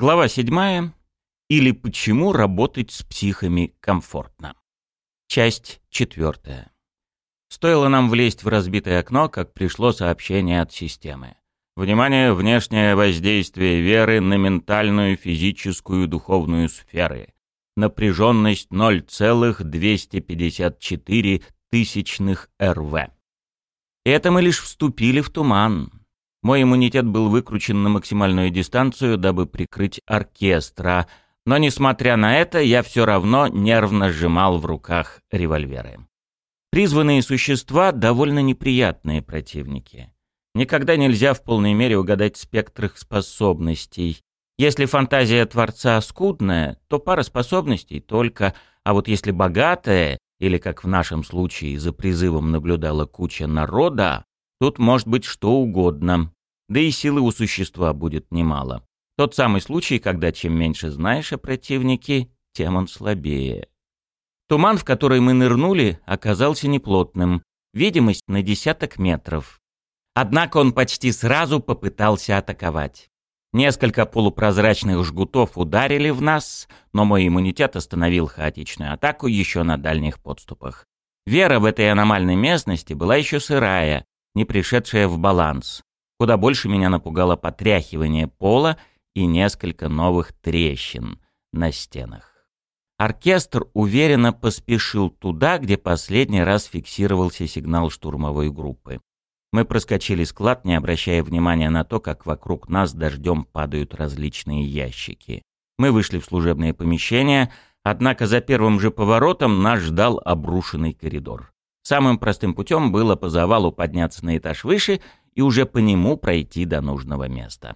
Глава 7. Или почему работать с психами комфортно. Часть 4. Стоило нам влезть в разбитое окно, как пришло сообщение от системы. Внимание, внешнее воздействие веры на ментальную, физическую, духовную сферы. Напряженность 0,254 тысячных РВ. Это мы лишь вступили в туман. Мой иммунитет был выкручен на максимальную дистанцию, дабы прикрыть оркестра, но, несмотря на это, я все равно нервно сжимал в руках револьверы. Призванные существа — довольно неприятные противники. Никогда нельзя в полной мере угадать спектр их способностей. Если фантазия Творца скудная, то пара способностей только, а вот если богатая, или, как в нашем случае, за призывом наблюдала куча народа, Тут может быть что угодно. Да и силы у существа будет немало. Тот самый случай, когда чем меньше знаешь о противнике, тем он слабее. Туман, в который мы нырнули, оказался неплотным. Видимость на десяток метров. Однако он почти сразу попытался атаковать. Несколько полупрозрачных жгутов ударили в нас, но мой иммунитет остановил хаотичную атаку еще на дальних подступах. Вера в этой аномальной местности была еще сырая, не пришедшая в баланс. Куда больше меня напугало потряхивание пола и несколько новых трещин на стенах. Оркестр уверенно поспешил туда, где последний раз фиксировался сигнал штурмовой группы. Мы проскочили склад, не обращая внимания на то, как вокруг нас дождем падают различные ящики. Мы вышли в служебное помещение, однако за первым же поворотом нас ждал обрушенный коридор. Самым простым путем было по завалу подняться на этаж выше и уже по нему пройти до нужного места.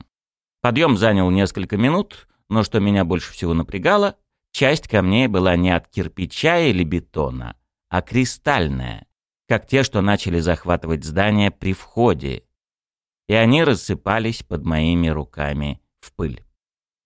Подъем занял несколько минут, но что меня больше всего напрягало, часть камней была не от кирпича или бетона, а кристальная, как те, что начали захватывать здание при входе. И они рассыпались под моими руками в пыль.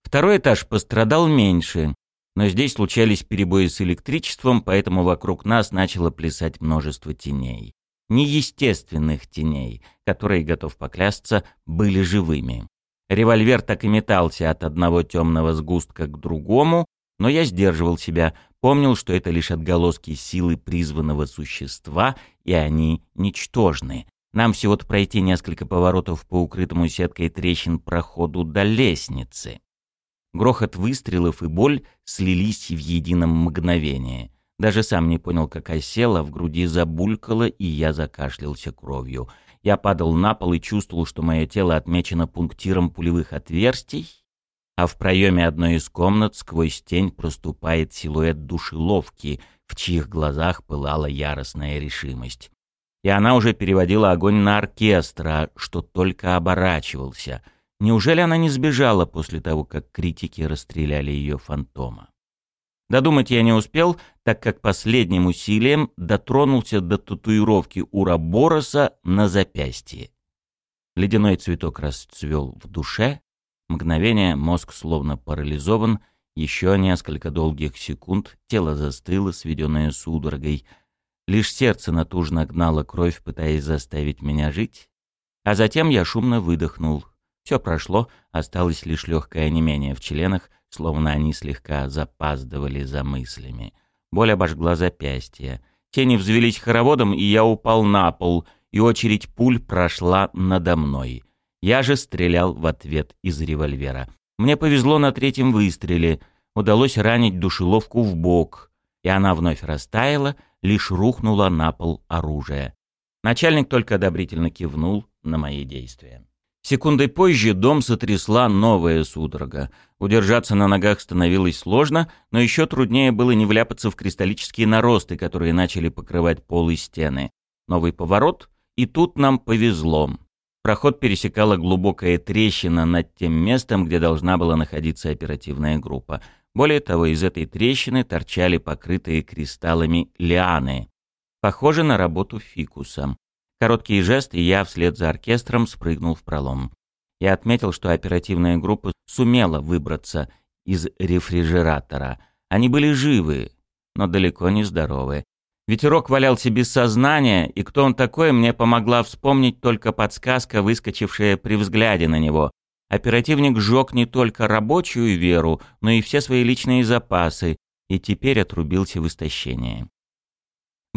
Второй этаж пострадал меньше, но здесь случались перебои с электричеством, поэтому вокруг нас начало плясать множество теней. Неестественных теней, которые, готов поклясться, были живыми. Револьвер так и метался от одного темного сгустка к другому, но я сдерживал себя, помнил, что это лишь отголоски силы призванного существа, и они ничтожны. Нам всего-то пройти несколько поворотов по укрытому сеткой трещин проходу до лестницы. Грохот выстрелов и боль слились в едином мгновении. Даже сам не понял, как осела, в груди забулькало, и я закашлялся кровью. Я падал на пол и чувствовал, что мое тело отмечено пунктиром пулевых отверстий, а в проеме одной из комнат сквозь тень проступает силуэт душеловки, в чьих глазах пылала яростная решимость. И она уже переводила огонь на оркестра, что только оборачивался — Неужели она не сбежала после того, как критики расстреляли ее фантома? Додумать я не успел, так как последним усилием дотронулся до татуировки Урабороса на запястье. Ледяной цветок расцвел в душе, мгновение мозг словно парализован, еще несколько долгих секунд тело застыло, сведенное судорогой. Лишь сердце натужно гнало кровь, пытаясь заставить меня жить, а затем я шумно выдохнул — все прошло, осталось лишь легкое онемение в членах, словно они слегка запаздывали за мыслями. Боль обожгла запястье. Тени взвелись хороводом, и я упал на пол, и очередь пуль прошла надо мной. Я же стрелял в ответ из револьвера. Мне повезло на третьем выстреле. Удалось ранить душеловку в бок, и она вновь растаяла, лишь рухнула на пол оружие. Начальник только одобрительно кивнул на мои действия. Секундой позже дом сотрясла новая судорога. Удержаться на ногах становилось сложно, но еще труднее было не вляпаться в кристаллические наросты, которые начали покрывать пол и стены. Новый поворот, и тут нам повезло. Проход пересекала глубокая трещина над тем местом, где должна была находиться оперативная группа. Более того, из этой трещины торчали покрытые кристаллами лианы. Похоже на работу фикуса. Короткий жест, и я вслед за оркестром спрыгнул в пролом. Я отметил, что оперативная группа сумела выбраться из рефрижератора. Они были живы, но далеко не здоровы. Ветерок валялся без сознания, и кто он такой, мне помогла вспомнить только подсказка, выскочившая при взгляде на него. оперативник сжег не только рабочую веру, но и все свои личные запасы, и теперь отрубился в истощении.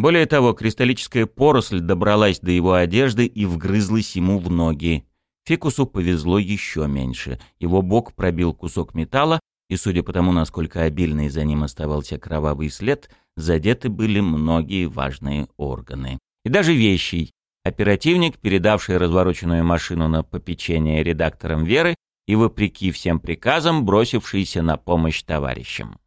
Более того, кристаллическая поросль добралась до его одежды и вгрызлась ему в ноги. Фикусу повезло еще меньше. Его бок пробил кусок металла, и судя по тому, насколько обильный за ним оставался кровавый след, задеты были многие важные органы. И даже вещи. Оперативник, передавший развороченную машину на попечение редакторам Веры и, вопреки всем приказам, бросившийся на помощь товарищам.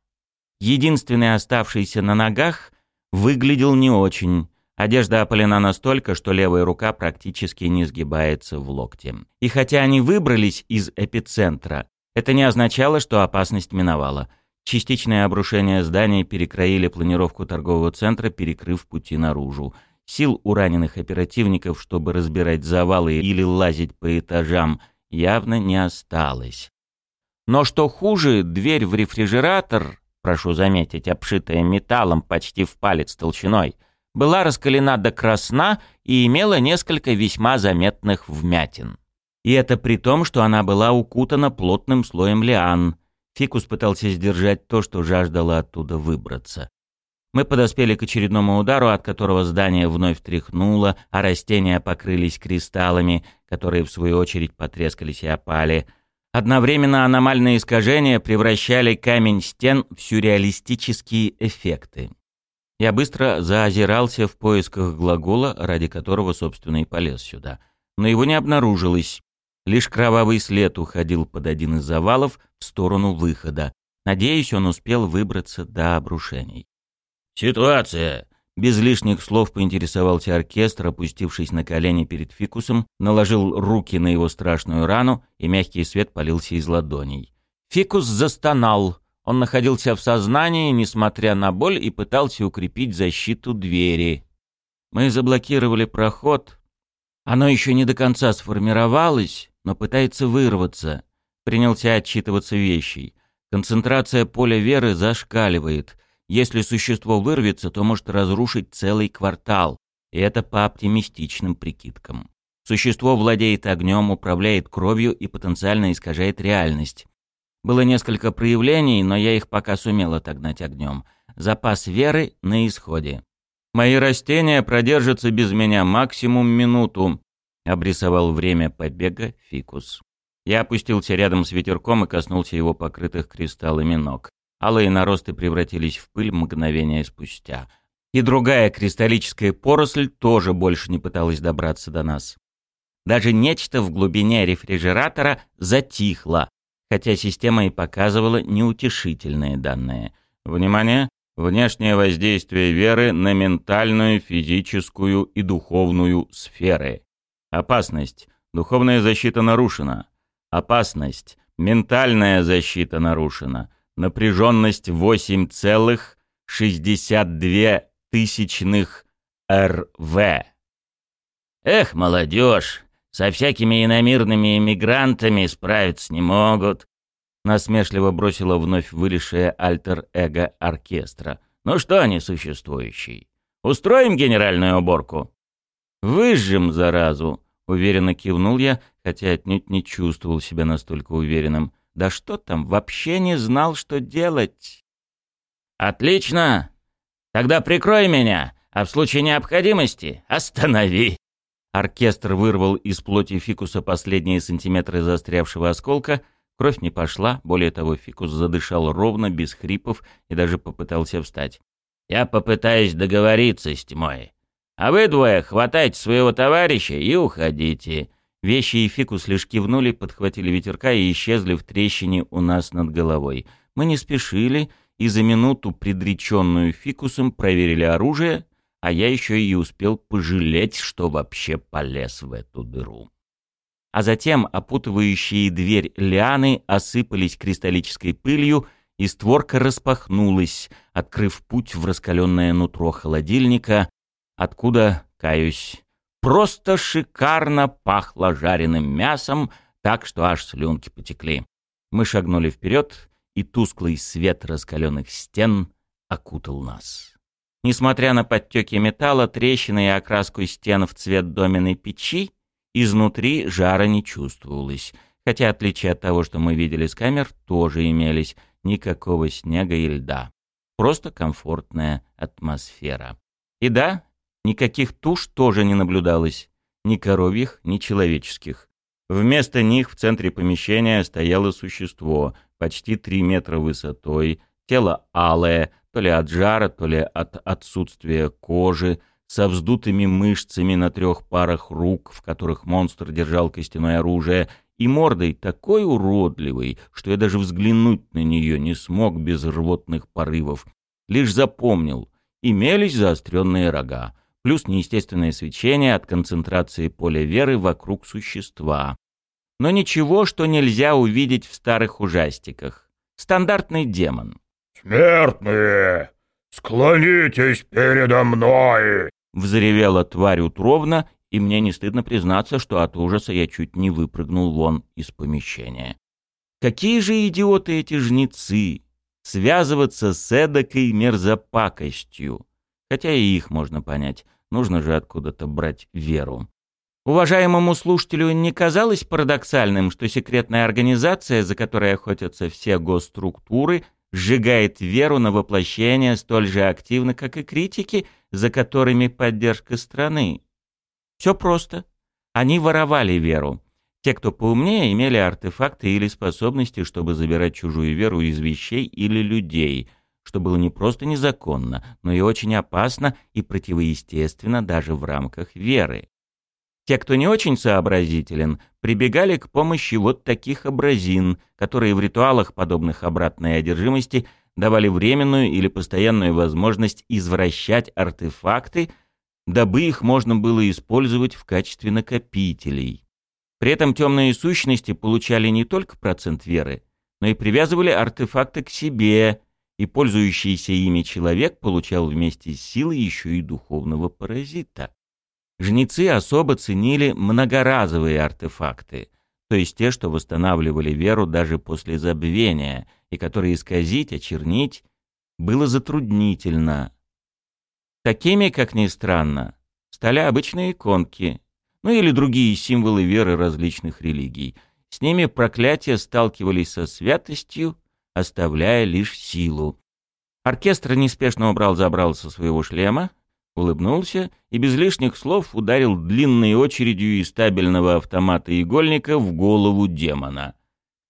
Единственный оставшийся на ногах выглядел не очень. Одежда опалена настолько, что левая рука практически не сгибается в локте. И хотя они выбрались из эпицентра, это не означало, что опасность миновала. Частичное обрушение здания перекроили планировку торгового центра, перекрыв пути наружу. Сил у раненых оперативников, чтобы разбирать завалы или лазить по этажам, явно не осталось. Но что хуже, дверь в рефрижератор прошу заметить, обшитая металлом почти в палец толщиной, была раскалена до красна и имела несколько весьма заметных вмятин. И это при том, что она была укутана плотным слоем лиан. Фикус пытался сдержать то, что жаждало оттуда выбраться. Мы подоспели к очередному удару, от которого здание вновь тряхнуло, а растения покрылись кристаллами, которые в свою очередь потрескались и опали — Одновременно аномальные искажения превращали камень стен в сюрреалистические эффекты. Я быстро заозирался в поисках глагола, ради которого, собственно, и полез сюда. Но его не обнаружилось. Лишь кровавый след уходил под один из завалов в сторону выхода. Надеюсь, он успел выбраться до обрушений. «Ситуация!» Без лишних слов поинтересовался оркестр, опустившись на колени перед фикусом, наложил руки на его страшную рану, и мягкий свет полился из ладоней. Фикус застонал. Он находился в сознании, несмотря на боль, и пытался укрепить защиту двери. Мы заблокировали проход. Оно еще не до конца сформировалось, но пытается вырваться. Принялся отчитываться вещей. Концентрация поля веры зашкаливает — если существо вырвется, то может разрушить целый квартал, и это по оптимистичным прикидкам. Существо владеет огнем, управляет кровью и потенциально искажает реальность. Было несколько проявлений, но я их пока сумел отогнать огнем. Запас веры на исходе. «Мои растения продержатся без меня максимум минуту», — обрисовал время побега Фикус. Я опустился рядом с ветерком и коснулся его покрытых кристаллами ног. Алые наросты превратились в пыль мгновение спустя. И другая кристаллическая поросль тоже больше не пыталась добраться до нас. Даже нечто в глубине рефрижератора затихло, хотя система и показывала неутешительные данные. Внимание! Внешнее воздействие веры на ментальную, физическую и духовную сферы. Опасность. Духовная защита нарушена. Опасность. Ментальная защита нарушена напряженность 8,62 тысячных РВ. Эх, молодежь, со всякими иномирными эмигрантами справиться не могут. Насмешливо бросила вновь вылезшая альтер-эго оркестра. Ну что они существующие? Устроим генеральную уборку? Выжжем заразу, уверенно кивнул я, хотя отнюдь не чувствовал себя настолько уверенным. Да что там, вообще не знал, что делать. «Отлично! Тогда прикрой меня, а в случае необходимости останови!» Оркестр вырвал из плоти фикуса последние сантиметры застрявшего осколка. Кровь не пошла, более того, фикус задышал ровно, без хрипов и даже попытался встать. «Я попытаюсь договориться с тьмой. А вы двое хватайте своего товарища и уходите. Вещи и фикус лишь кивнули, подхватили ветерка и исчезли в трещине у нас над головой. Мы не спешили и за минуту, предреченную фикусом, проверили оружие, а я еще и успел пожалеть, что вообще полез в эту дыру. А затем опутывающие дверь лианы осыпались кристаллической пылью, и створка распахнулась, открыв путь в раскаленное нутро холодильника, откуда, каюсь, просто шикарно пахло жареным мясом, так что аж слюнки потекли. Мы шагнули вперед, и тусклый свет раскаленных стен окутал нас. Несмотря на подтеки металла, трещины и окраску стен в цвет доменной печи, изнутри жара не чувствовалось, хотя отличие от того, что мы видели с камер, тоже имелись. Никакого снега и льда. Просто комфортная атмосфера. И да, никаких туш тоже не наблюдалось. Ни коровьих, ни человеческих. Вместо них в центре помещения стояло существо, почти три метра высотой, тело алое, то ли от жара, то ли от отсутствия кожи, со вздутыми мышцами на трех парах рук, в которых монстр держал костяное оружие, и мордой такой уродливой, что я даже взглянуть на нее не смог без рвотных порывов. Лишь запомнил, имелись заостренные рога, плюс неестественное свечение от концентрации поля веры вокруг существа. Но ничего, что нельзя увидеть в старых ужастиках. Стандартный демон. «Смертные, склонитесь передо мной!» Взревела тварь утробно, и мне не стыдно признаться, что от ужаса я чуть не выпрыгнул вон из помещения. Какие же идиоты эти жнецы! Связываться с эдакой мерзопакостью. Хотя и их можно понять. Нужно же откуда-то брать веру. Уважаемому слушателю не казалось парадоксальным, что секретная организация, за которой охотятся все госструктуры, сжигает веру на воплощение столь же активно, как и критики, за которыми поддержка страны? Все просто. Они воровали веру. Те, кто поумнее, имели артефакты или способности, чтобы забирать чужую веру из вещей или людей, что было не просто незаконно, но и очень опасно и противоестественно даже в рамках веры. Те, кто не очень сообразителен, прибегали к помощи вот таких образин, которые в ритуалах, подобных обратной одержимости, давали временную или постоянную возможность извращать артефакты, дабы их можно было использовать в качестве накопителей. При этом темные сущности получали не только процент веры, но и привязывали артефакты к себе, и пользующийся ими человек получал вместе с силой еще и духовного паразита. Жнецы особо ценили многоразовые артефакты, то есть те, что восстанавливали веру даже после забвения, и которые исказить, очернить было затруднительно. Такими, как ни странно, стали обычные иконки, ну или другие символы веры различных религий. С ними проклятия сталкивались со святостью, оставляя лишь силу. Оркестр неспешно убрал забрал со своего шлема, улыбнулся и без лишних слов ударил длинной очередью из стабильного автомата игольника в голову демона.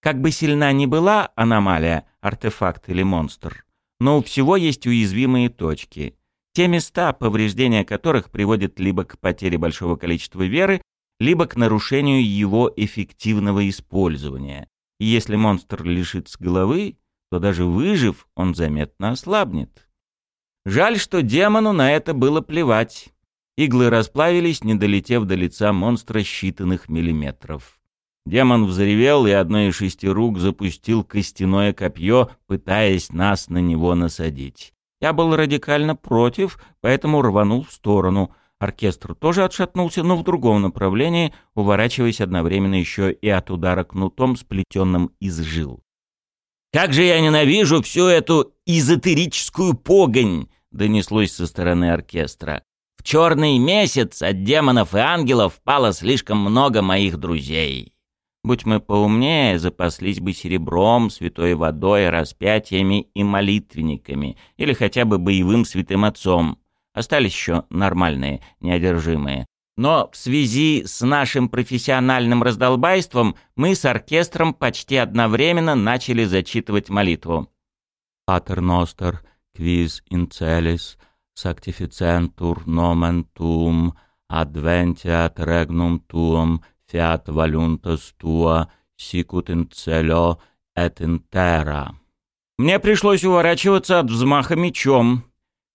Как бы сильна ни была аномалия, артефакт или монстр, но у всего есть уязвимые точки. Те места, повреждения которых приводят либо к потере большого количества веры, либо к нарушению его эффективного использования. И если монстр лишится головы, то даже выжив, он заметно ослабнет. Жаль, что демону на это было плевать. Иглы расплавились, не долетев до лица монстра считанных миллиметров. Демон взревел и одной из шести рук запустил костяное копье, пытаясь нас на него насадить. Я был радикально против, поэтому рванул в сторону. Оркестр тоже отшатнулся, но в другом направлении, уворачиваясь одновременно еще и от удара кнутом, сплетенным из жил. «Как же я ненавижу всю эту эзотерическую погонь!» донеслось со стороны оркестра. «В черный месяц от демонов и ангелов пало слишком много моих друзей. Будь мы поумнее, запаслись бы серебром, святой водой, распятиями и молитвенниками, или хотя бы боевым святым отцом. Остались еще нормальные, неодержимые. Но в связи с нашим профессиональным раздолбайством мы с оркестром почти одновременно начали зачитывать молитву. «Патер Ностер, sanctificentur nomen tuum adventiat regnum tuum fiat voluntas tua sicut in celio et in terra. Мне пришлось уворачиваться от взмаха мечом.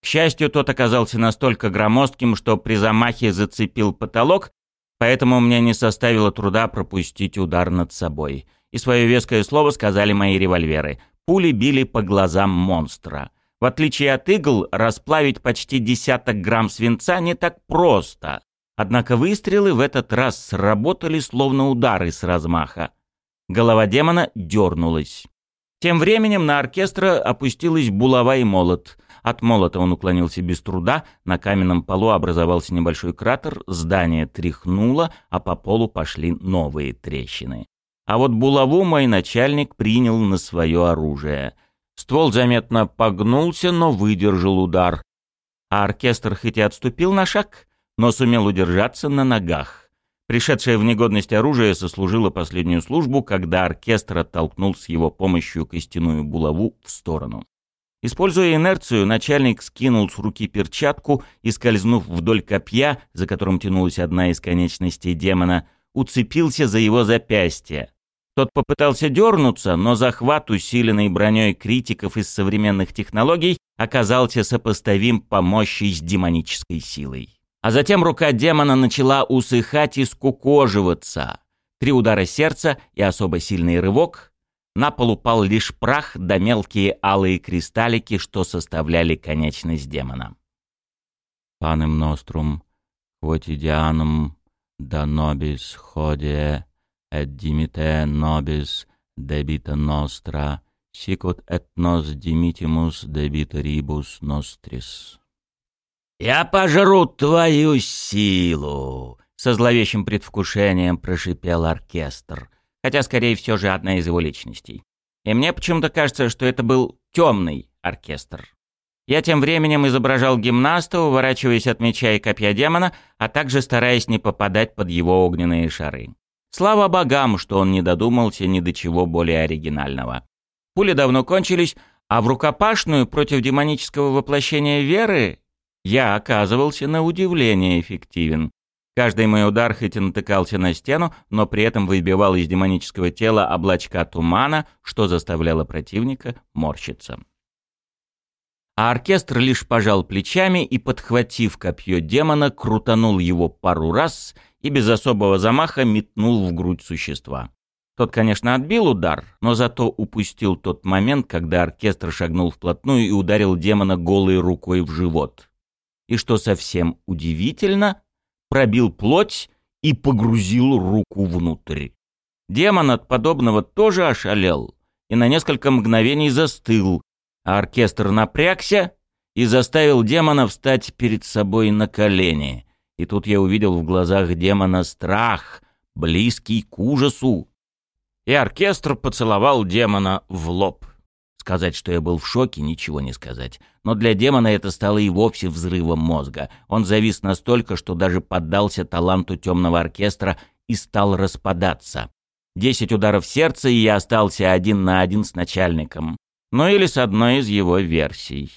К счастью, тот оказался настолько громоздким, что при замахе зацепил потолок, поэтому мне не составило труда пропустить удар над собой. И свое веское слово сказали мои револьверы. Пули били по глазам монстра. В отличие от игл, расплавить почти десяток грамм свинца не так просто. Однако выстрелы в этот раз сработали словно удары с размаха. Голова демона дернулась. Тем временем на оркестра опустилась булава и молот. От молота он уклонился без труда, на каменном полу образовался небольшой кратер, здание тряхнуло, а по полу пошли новые трещины. А вот булаву мой начальник принял на свое оружие. Ствол заметно погнулся, но выдержал удар. А оркестр хоть и отступил на шаг, но сумел удержаться на ногах. Пришедшее в негодность оружие сослужило последнюю службу, когда оркестр оттолкнул с его помощью костяную булаву в сторону. Используя инерцию, начальник скинул с руки перчатку и, скользнув вдоль копья, за которым тянулась одна из конечностей демона, уцепился за его запястье. Тот попытался дернуться, но захват, усиленный броней критиков из современных технологий, оказался сопоставим по мощи с демонической силой. А затем рука демона начала усыхать и скукоживаться. Три удара сердца и особо сильный рывок — на пол упал лишь прах да мелкие алые кристаллики, что составляли конечность демона. «Панем нострум, quotidianum, да nobis hodie, et dimite nobis debita nostra, sicut et nos dimitimus debita ribus nostris». «Я пожру твою силу!» — со зловещим предвкушением прошипел оркестр — хотя, скорее всего же, одна из его личностей. И мне почему-то кажется, что это был темный оркестр. Я тем временем изображал гимнаста, уворачиваясь от меча и копья демона, а также стараясь не попадать под его огненные шары. Слава богам, что он не додумался ни до чего более оригинального. Пули давно кончились, а в рукопашную против демонического воплощения веры я оказывался на удивление эффективен. Каждый мой удар хоть и натыкался на стену, но при этом выбивал из демонического тела облачка тумана, что заставляло противника морщиться. А оркестр лишь пожал плечами и, подхватив копье демона, крутанул его пару раз и без особого замаха метнул в грудь существа. Тот, конечно, отбил удар, но зато упустил тот момент, когда оркестр шагнул вплотную и ударил демона голой рукой в живот. И что совсем удивительно, пробил плоть и погрузил руку внутрь. Демон от подобного тоже ошалел и на несколько мгновений застыл, а оркестр напрягся и заставил демона встать перед собой на колени. И тут я увидел в глазах демона страх, близкий к ужасу. И оркестр поцеловал демона в лоб. Сказать, что я был в шоке, ничего не сказать. Но для демона это стало и вовсе взрывом мозга. Он завис настолько, что даже поддался таланту темного оркестра и стал распадаться. Десять ударов сердца, и я остался один на один с начальником. Ну или с одной из его версий.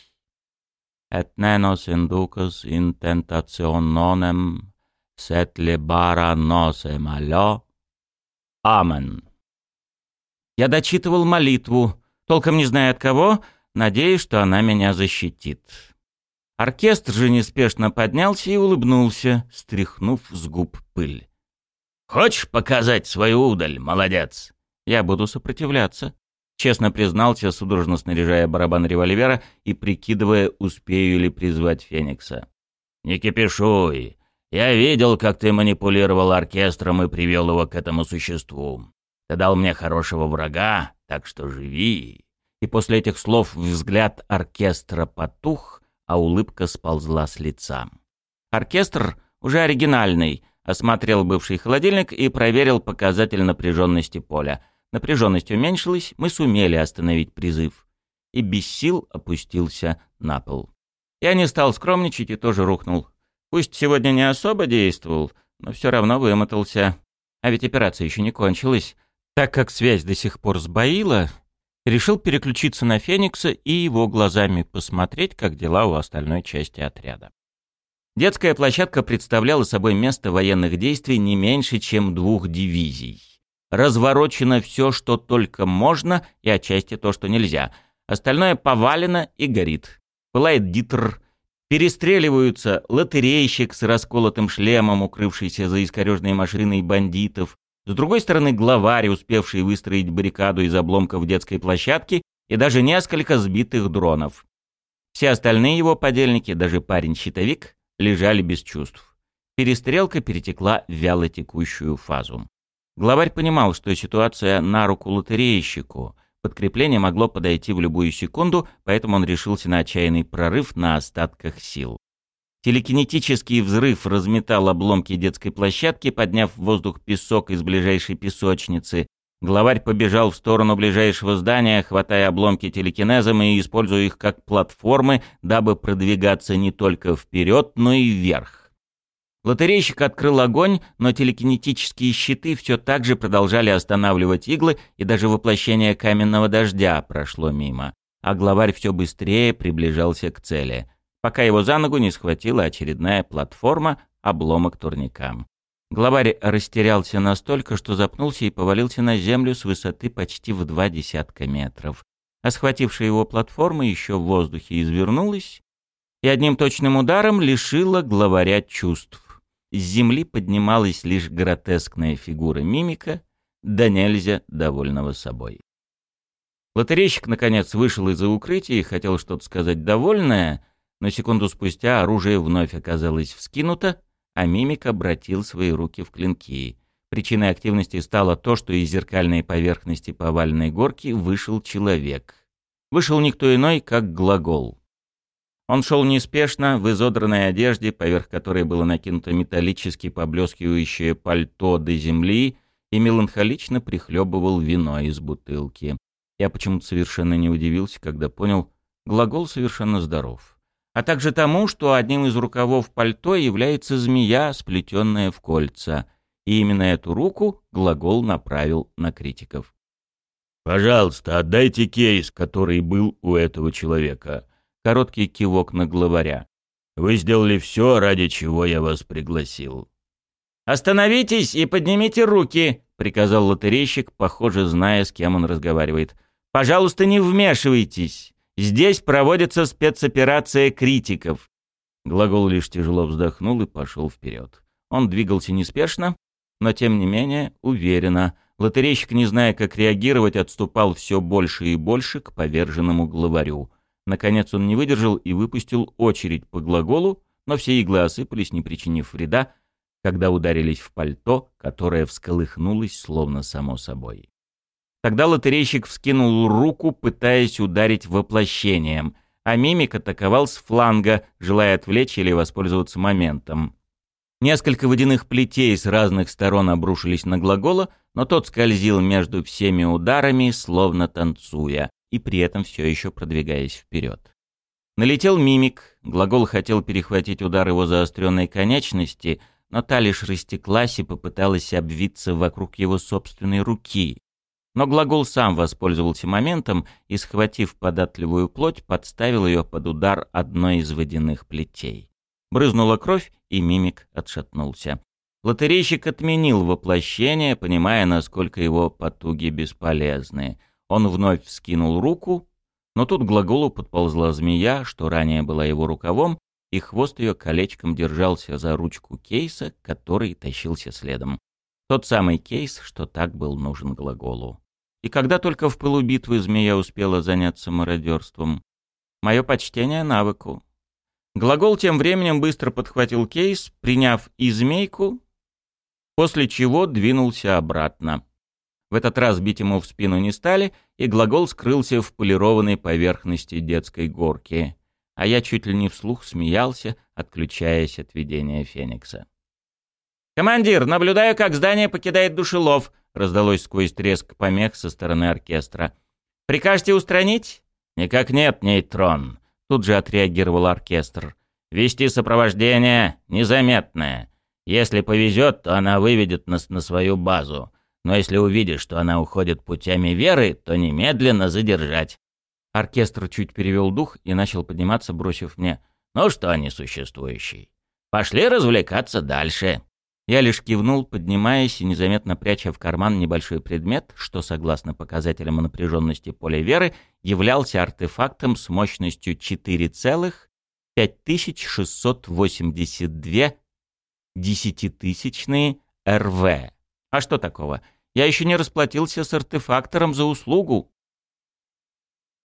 «Et nenos inducus in tentationonem, set lebara nose malo». Амен. Я дочитывал молитву, толком не зная от кого, надеясь, что она меня защитит. Оркестр же неспешно поднялся и улыбнулся, стряхнув с губ пыль. «Хочешь показать свою удаль, молодец?» «Я буду сопротивляться», — честно признался, судорожно снаряжая барабан револьвера и прикидывая, успею ли призвать Феникса. «Не кипишуй. Я видел, как ты манипулировал оркестром и привел его к этому существу. Ты дал мне хорошего врага, так что живи». И после этих слов взгляд оркестра потух, а улыбка сползла с лица. Оркестр, уже оригинальный, осмотрел бывший холодильник и проверил показатель напряженности поля. Напряженность уменьшилась, мы сумели остановить призыв. И без сил опустился на пол. Я не стал скромничать и тоже рухнул. Пусть сегодня не особо действовал, но все равно вымотался. А ведь операция еще не кончилась. Так как связь до сих пор сбоила, решил переключиться на Феникса и его глазами посмотреть, как дела у остальной части отряда. Детская площадка представляла собой место военных действий не меньше, чем двух дивизий. Разворочено все, что только можно, и отчасти то, что нельзя. Остальное повалено и горит. Пылает дитр, перестреливаются лотерейщик с расколотым шлемом, укрывшийся за искорежной машиной бандитов, с другой стороны, главарь, успевший выстроить баррикаду из обломков детской площадки и даже несколько сбитых дронов. Все остальные его подельники, даже парень-щитовик, лежали без чувств. Перестрелка перетекла в вялотекущую фазу. Главарь понимал, что ситуация на руку лотерейщику. Подкрепление могло подойти в любую секунду, поэтому он решился на отчаянный прорыв на остатках сил. Телекинетический взрыв разметал обломки детской площадки, подняв в воздух песок из ближайшей песочницы. Главарь побежал в сторону ближайшего здания, хватая обломки телекинезом и используя их как платформы, дабы продвигаться не только вперед, но и вверх. Лотерейщик открыл огонь, но телекинетические щиты все так же продолжали останавливать иглы, и даже воплощение каменного дождя прошло мимо. А главарь все быстрее приближался к цели, пока его за ногу не схватила очередная платформа, обломок турника. Главарь растерялся настолько, что запнулся и повалился на землю с высоты почти в два десятка метров. А схватившая его платформа еще в воздухе извернулась и одним точным ударом лишила главаря чувств. С земли поднималась лишь гротескная фигура мимика, да нельзя довольного собой. Лотерейщик, наконец, вышел из-за укрытия и хотел что-то сказать довольное, но секунду спустя оружие вновь оказалось вскинуто, а мимик обратил свои руки в клинки. Причиной активности стало то, что из зеркальной поверхности поваленной горки вышел человек. Вышел никто иной, как глагол. Он шел неспешно, в изодранной одежде, поверх которой было накинуто металлически поблескивающее пальто до земли, и меланхолично прихлебывал вино из бутылки. Я почему-то совершенно не удивился, когда понял, глагол совершенно здоров а также тому, что одним из рукавов пальто является змея, сплетенная в кольца. И именно эту руку глагол направил на критиков. «Пожалуйста, отдайте кейс, который был у этого человека». Короткий кивок на главаря. «Вы сделали все, ради чего я вас пригласил». «Остановитесь и поднимите руки», — приказал лотерейщик, похоже, зная, с кем он разговаривает. «Пожалуйста, не вмешивайтесь». Здесь проводится спецоперация критиков». Глагол лишь тяжело вздохнул и пошел вперед. Он двигался неспешно, но тем не менее уверенно. Лотерейщик, не зная, как реагировать, отступал все больше и больше к поверженному главарю. Наконец он не выдержал и выпустил очередь по глаголу, но все иглы осыпались, не причинив вреда, когда ударились в пальто, которое всколыхнулось словно само собой. Тогда лотерейщик вскинул руку, пытаясь ударить воплощением, а мимик атаковал с фланга, желая отвлечь или воспользоваться моментом. Несколько водяных плетей с разных сторон обрушились на глагола, но тот скользил между всеми ударами, словно танцуя, и при этом все еще продвигаясь вперед. Налетел мимик, глагол хотел перехватить удар его заостренной конечности, но та лишь растеклась и попыталась обвиться вокруг его собственной руки. Но глагол сам воспользовался моментом и, схватив податливую плоть, подставил ее под удар одной из водяных плетей. Брызнула кровь, и мимик отшатнулся. Лотерейщик отменил воплощение, понимая, насколько его потуги бесполезны. Он вновь вскинул руку, но тут глаголу подползла змея, что ранее была его рукавом, и хвост ее колечком держался за ручку кейса, который тащился следом. Тот самый кейс, что так был нужен глаголу. И когда только в пылу битвы змея успела заняться мародерством. Мое почтение навыку. Глагол тем временем быстро подхватил кейс, приняв и змейку, после чего двинулся обратно. В этот раз бить ему в спину не стали, и глагол скрылся в полированной поверхности детской горки. А я чуть ли не вслух смеялся, отключаясь от видения Феникса. «Командир, наблюдаю, как здание покидает душелов», — раздалось сквозь треск помех со стороны оркестра. «Прикажете устранить?» «Никак нет, нейтрон», — тут же отреагировал оркестр. «Вести сопровождение незаметное. Если повезет, то она выведет нас на свою базу. Но если увидишь, что она уходит путями веры, то немедленно задержать». Оркестр чуть перевел дух и начал подниматься, бросив мне. «Ну что, несуществующий, пошли развлекаться дальше». Я лишь кивнул, поднимаясь и незаметно пряча в карман небольшой предмет, что, согласно показателям напряженности поля веры, являлся артефактом с мощностью 4,5682 десятитысячные РВ. А что такого? Я еще не расплатился с артефактором за услугу.